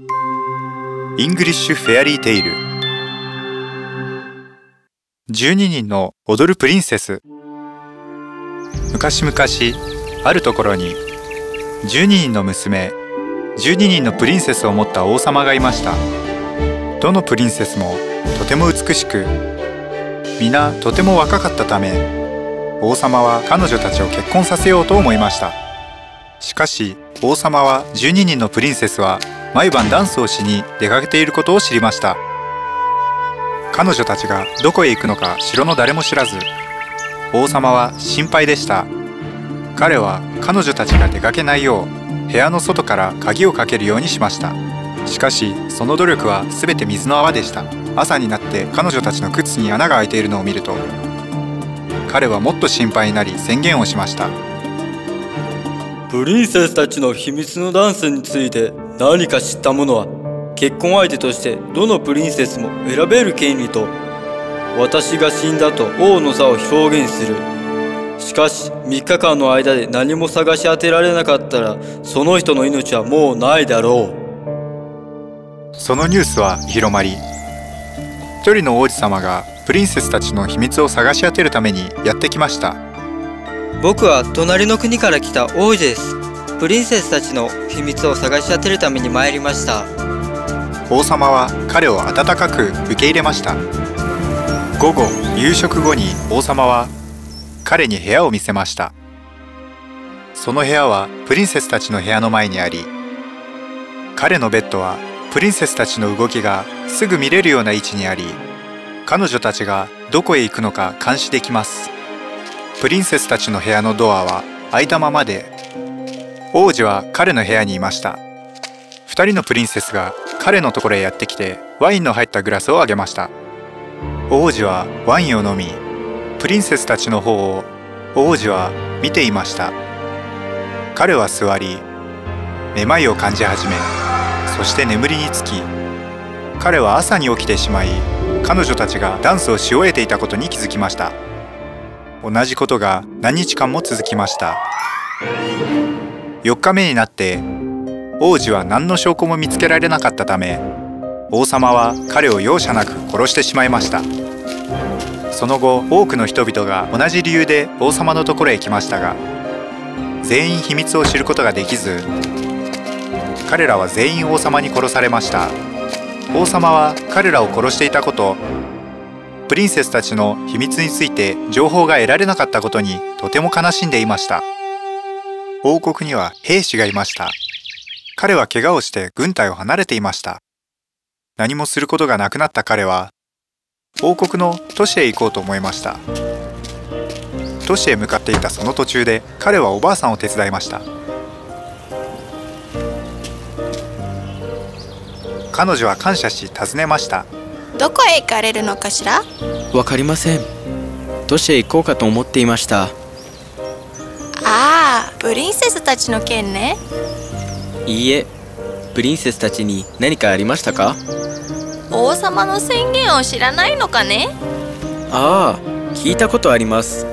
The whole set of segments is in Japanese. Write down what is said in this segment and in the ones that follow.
English Fairy Tale 12人の踊るプリンセス。昔々あるところに12人の娘12人のプリンセスを持った王様がいました。どのプリンセスもとても美しく皆とても若かったため王様は彼女たちを結婚させようと思いました。しかし王様は12人のプリンセスは毎晩ダンスをしに出かけていることを知りました。彼女たちがどこへ行くのか城の誰も知らず王様は心配でした。彼は彼女たちが出かけないよう部屋の外から鍵をかけるようにしました。しかしその努力は全て水の泡でした。朝になって彼女たちの靴に穴が開いているのを見ると彼はもっと心配になり宣言をしました。プリンセスたちの秘密のダンスについて何か知った者は結婚相手としてどのプリンセスも選べる権利と私が死んだと王の座を表現する。しかし3日間の間で何も探し当てられなかったらその人の命はもうないだろう。そのニュースは広まり一人の王子様がプリンセスたちの秘密を探し当てるためにやってきました。僕は隣の国から来た王子ですプリンセスたちの秘密を探し当てるために参りました。王様は彼を温かく受け入れました。午後夕食後に王様は彼に部屋を見せました。その部屋はプリンセスたちの部屋の前にあり彼のベッドはプリンセスたちの動きがすぐ見れるような位置にあり彼女たちがどこへ行くのか監視できます。プリンセスたちの部屋のドアは開いたままで王子は彼の部屋にいました。2人のプリンセスが彼のところへやってきてワインの入ったグラスをあげました。王子はワインを飲みプリンセスたちの方を王子は見ていました。彼は座りめまいを感じ始めそして眠りにつき彼は朝に起きてしまい彼女たちがダンスをし終えていたことに気づきました。同じことが何日間も続きました。4日目になって王子は何の証拠も見つけられなかったため王様は彼を容赦なく殺してしまいました。その後多くの人々が同じ理由で王様のところへ来ましたが全員秘密を知ることができず彼らは全員王様に殺されました。王様は彼らを殺していたことプリンセスたちの秘密について情報が得られなかったことにとても悲しんでいました。王国には兵士がいました。彼は怪我をして軍隊を離れていました。何もすることがなくなった彼は王国の都市へ行こうと思いました。都市へ向かっていたその途中で彼はおばあさんを手伝いました。彼女は感謝し尋ねました。どこへ行かれるのかしら？わかりません。都市へ行こうかと思っていましたプリンセスたちの件ね。いいえプリンセスたちに何かありましたか？王様の宣言を知らないのかね？ああ聞いたことあります。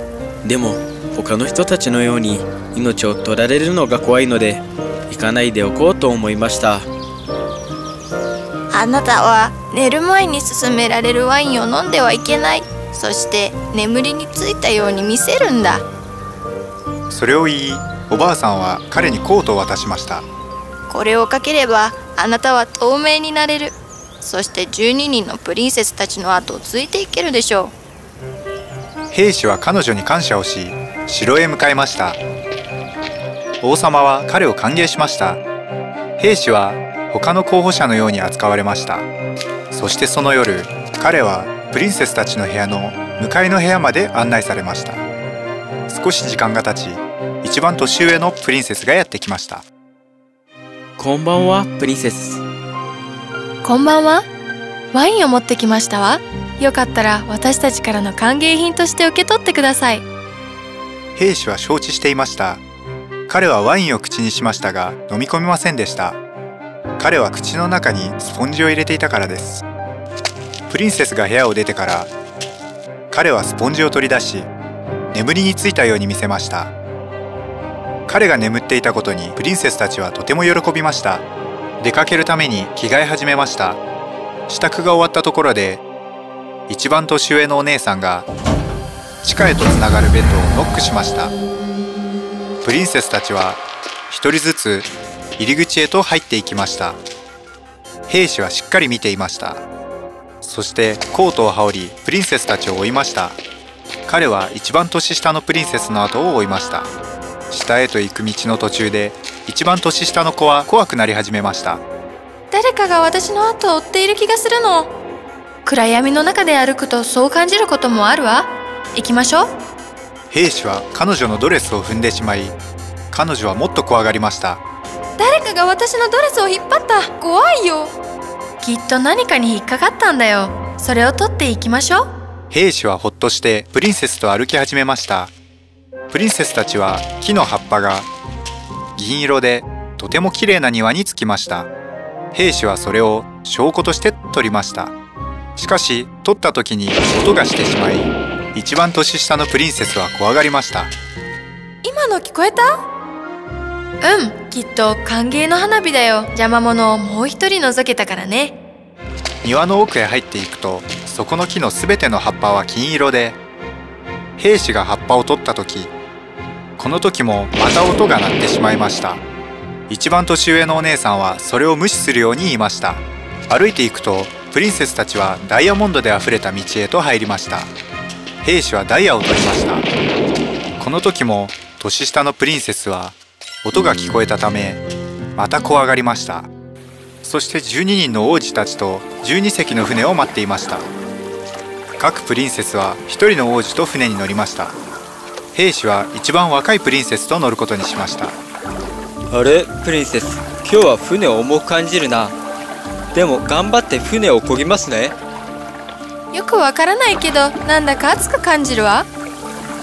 でも他の人たちのように命を取られるのが怖いので行かないでおこうと思いました。あなたは寝る前に勧められるワインを飲んではいけない。そして眠りについたように見せるんだ。それを言いおばあさんは彼にコートを渡しました。これをかければあなたは透明になれる。そして12人のプリンセスたちの後をついていけるでしょう。兵士は彼女に感謝をし城へ向かいました。王様は彼を歓迎しました。兵士は他の候補者のように扱われました。そしてその夜彼はプリンセスたちの部屋の向かいの部屋まで案内されました。少し時間が経ち一番年上のプリンセスがやってきました。こんばんはプリンセス。こんばんは。ワインを持ってきましたわ。よかったら私たちからの歓迎品として受け取ってください。兵士は承知していました。彼はワインを口にしましたが飲み込みませんでした。彼は口の中にスポンジを入れていたからです。プリンセスが部屋を出てから彼はスポンジを取り出し眠りについたように見せました彼が眠っていたことにプリンセスたちはとても喜びました。出かけるために着替え始めました。支度が終わったところで一番年上のお姉さんが地下へとつながるベッドをノックしました。プリンセスたちは一人ずつ入り口へと入っていきました。兵士はしっかり見ていました。そしてコートを羽織りプリンセスたちを追いました。彼は一番年下のプリンセスの後を追いました。下へと行く道の途中で一番年下の子は怖くなり始めました。誰かが私の後を追っている気がするの。暗闇の中で歩くとそう感じることもあるわ。行きましょう。兵士は彼女のドレスを踏んでしまい彼女はもっと怖がりました。誰かが私のドレスを引っ張った。怖いよ。きっと何かに引っかかったんだよ。それを取っていきましょう。兵士はほっとしてプリンセスと歩き始めましたプリンセスたちは木の葉っぱが銀色でとても綺麗な庭に着きました。兵士はそれを証拠として取りました。しかし取った時に音がしてしまい一番年下のプリンセスは怖がりました。今の聞こえた？うんきっと歓迎の花火だよ。邪魔者をもう一人除けたからね。庭の奥へ入っていくとそこの木のすべての葉っぱは金色で兵士が葉っぱを取った時この時もまた音が鳴ってしまいました。一番年上のお姉さんはそれを無視するように言いました。歩いていくとプリンセスたちはダイヤモンドであふれた道へと入りました。兵士はダイヤを取りました。この時も年下のプリンセスは音が聞こえたためまた怖がりました。そして12人の王子たちと12隻の船を待っていました。各プリンセスは1人の王子と船に乗りました。兵士は一番若いプリンセスと乗ることにしました。あれプリンセス今日は船を重く感じるな。でも頑張って船を漕ぎますね。よくわからないけどなんだか熱く感じるわ。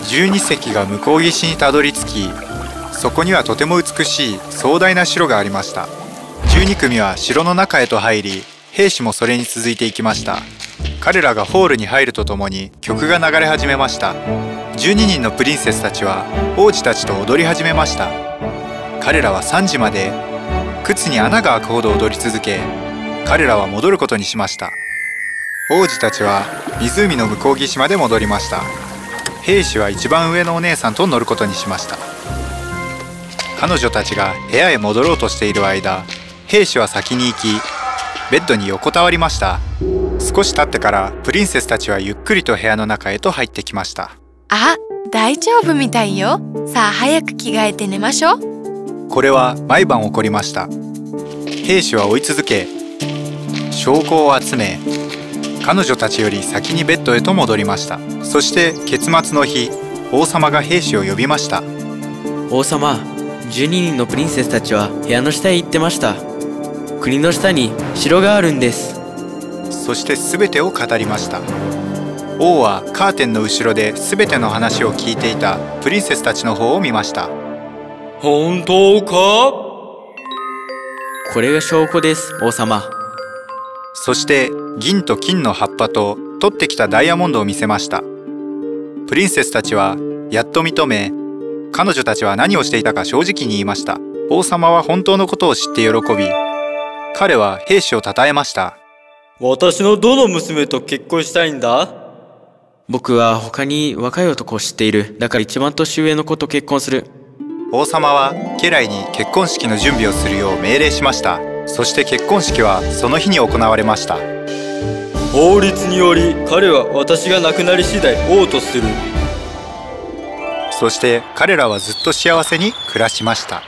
12隻が向こう岸にたどり着きそこにはとても美しい壮大な城がありました。12組は城の中へと入り兵士もそれに続いていきました。彼らがホールに入るとともに曲が流れ始めました。12人のプリンセスたちは王子たちと踊り始めました。彼らは3時まで靴に穴が開くほど踊り続け彼らは戻ることにしました。王子たちは湖の向こう岸まで戻りました。兵士は一番上のお姉さんと乗ることにしました。彼女たちが部屋へ戻ろうとしている間兵士は先に行きベッドに横たわりました。少し経ってからプリンセスたちはゆっくりと部屋の中へと入ってきました。あ大丈夫みたいよ。さあ早く着替えて寝ましょう。これは毎晩起こりました。兵士は追い続け証拠を集め彼女たちより先にベッドへと戻りました。そして結末の日王様が兵士を呼びました。王様12人のプリンセスたちは部屋の下へ行ってました国の下に城があるんです。そして全てを語りました。王はカーテンの後ろで全ての話を聞いていたプリンセスたちの方を見ました。本当か？これが証拠です王様。そして銀と金の葉っぱと取ってきたダイヤモンドを見せました。プリンセスたちはやっと認め彼女たちは何をしていたか正直に言いました。王様は本当のことを知って喜び彼は兵士を称えました。私のどの娘と結婚したいんだ？僕は他に若い男を知っている。だから一番年上の子と結婚する。王様は家来に結婚式の準備をするよう命令しました。そして結婚式はその日に行われました。法律により彼は私が亡くなり次第王とする。そして彼らはずっと幸せに暮らしました